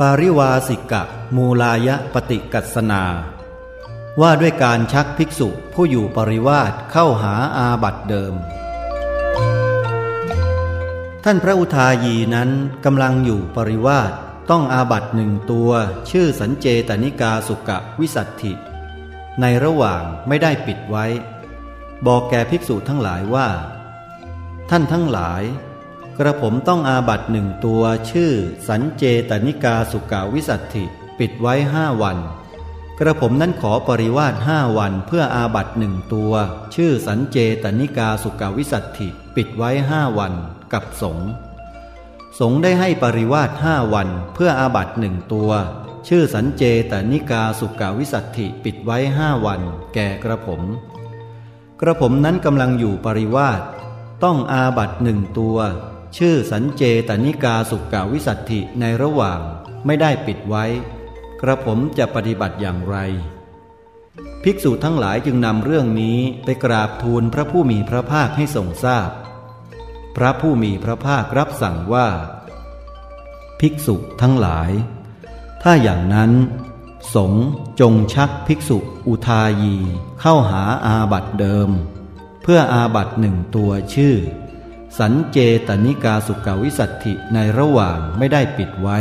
ปาริวาสิกะ มูลายะปฏิกัสนา ว่าด้วยการชักภิกษุผู้อยู่ปริวาสเข้าหาอาบัตเดิม ท่านพระอุทายีนั้นกำลังอยู่ปริวาสต้องอาบัตหนึ่งตัว ชื่อสัญเจตนิกาสุกะวิสัตถิ ในระหว่างไม่ได้ปิดไว้ บอกแก่ภิกษุทั้งหลายว่า ท่านทั้งหลาย กระผมต้องอาบัตหนึ่งตัวชื่อ สัญเจตนิกาสุกาวิสัตถิปิดไว้ห้าวัน กระผมนั้นขอปริวาสห้าวันเพื่ออาบัตหนึ่งตัว ชื่อสัญเจตนิกาสุกาวิสัตถิปิดไว้ห้าวันกับสงสงได้ให้ปริวาสห้าวันเพื่ออาบัตหนึ่งตัว ชื่อสัญเจตนิกาสุกาวิสัตถิปิดไว้ห้าวัน แก่กระผม กระผมนั้นกำลังอยู่ปริวาสต้องอาบัตหนึ่งตัว ชื่อสัญเจตนิกาสุกาวิสัตถิในระหว่างไม่ได้ปิดไว้ กระผมจะปฏิบัติอย่างไร ภิกษุทั้งหลายจึงนำเรื่องนี้ไปกราบทูลพระผู้มีพระภาคให้ทรงทราบพพระผู้มีพระภาครับสั่งว่า ภิกษุทั้งหลาย ถ้าอย่างนั้น สงจงชักภิกษุอุทายี เข้าหาอาบัตเดิม เพื่ออาบัตหนึ่งตัวชื่อ สัญเจตนิกาสุกาวิสัตถิในระหว่างไม่ได้ปิดไว้